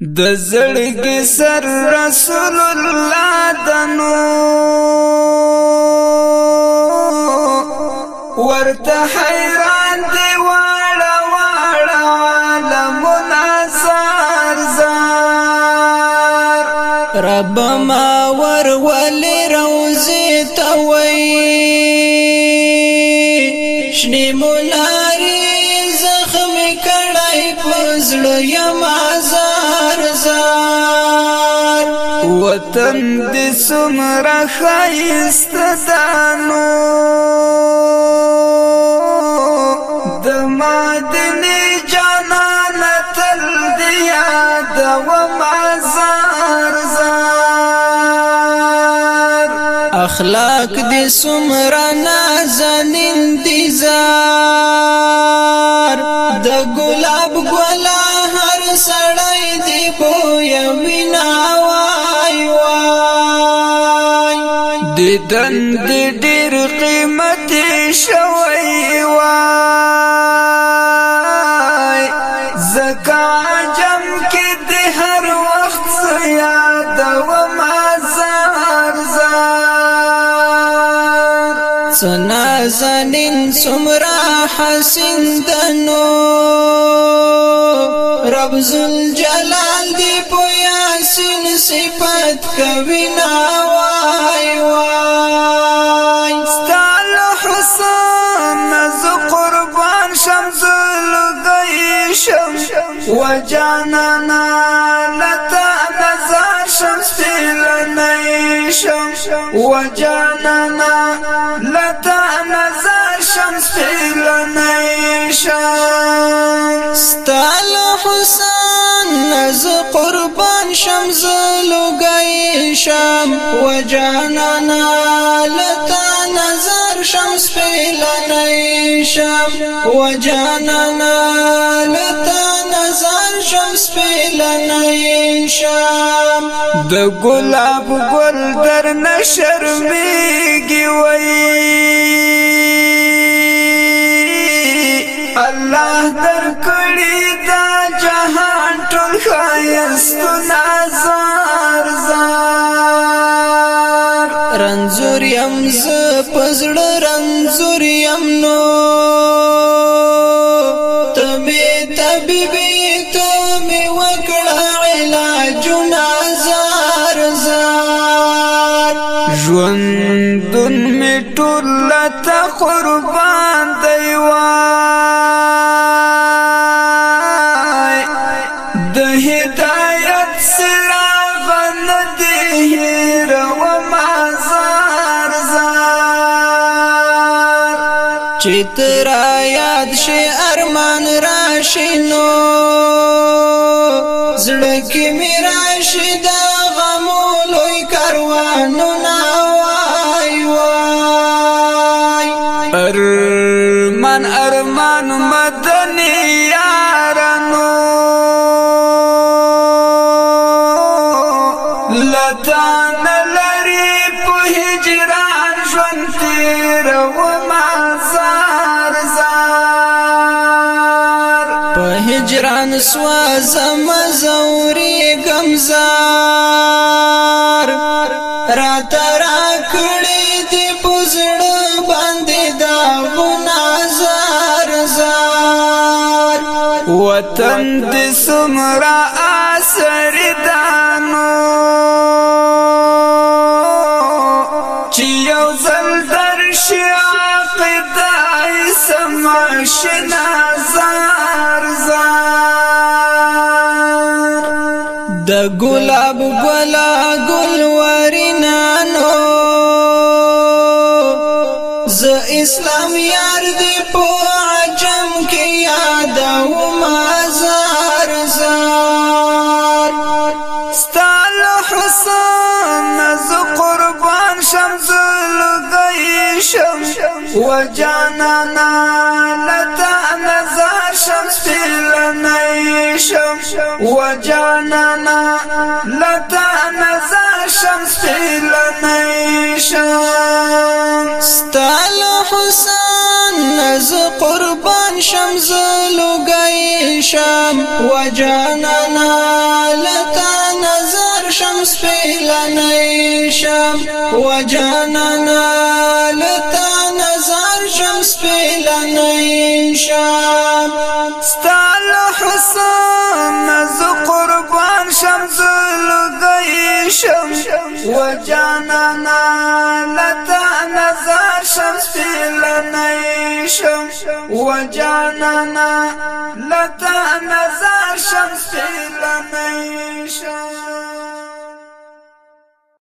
د زړګي سر رسول الله دنو ورته حیران دی واړه واړه عالمونه زار زار رب ما ور ولې روزي ته وای شنه مولا زړه یم آزار زار وطن دې څومره ښایست دانو د مادنې جانان تل دې یاد و مازار اخلاق دې سمرا نازنین دي زار د ګلاب ګلا هر سړی دې بویا وینا وای وای د دند ډېر قیمت شوی وای زکا نازنین سمرا حسین دنو رب ذل جلال دی پویا سین صفت کوي نا وای وای جانانا لتا نظر شمس تلنی شم و جانانا لتا نظر شمس تلنی شم ستال حسن نز قربان شمس لگئی شم و جانانا لتا نظر شمس پیلنی شم و جانانا لتا نظر شمس پیلنی شم د ګلاب ګل در نشرمیږي وای الله در کړی دا جهان ټول خایست نظر مجبور یم ز پزړ رنزور یم نو تبي تبيبي تمي وکړ علاج نازار زار ژوند دن می ټول ته قربان دیوار چې تر یاد شي ارمان راشي نو زړه کې می راشي د غم لوی کاروانو نا وای وای ارمان ارمان مدني یارانو لتا نلری په هجران ژوند تیرو هجران سوا زم زوري غمزار را تر کړې دې پزړ باندې دا غنازار زار وطن دې سمرا اثر دانو سم شنا زار زار د ګلاب بلا ګل ورینانو ز اسلام یار دی په عجم کې یاد او مازار زار ستاله حسن ز قربان شمس و جانانا لتا نظر شمس پیلنی شم و جانانا لتا نظر شمس پیلنی شم ستال حسن از قربان شم زلوگی شم و جانانا لتا نظر شمس پیلنی شم و جانانا لتا زار شمس پیلنی شام ستال حسن ز قربان شمس لدی شم و جانانا لتا نظر شمس پیلنی شم و جانانا لتا نظر شمس پیلنی شم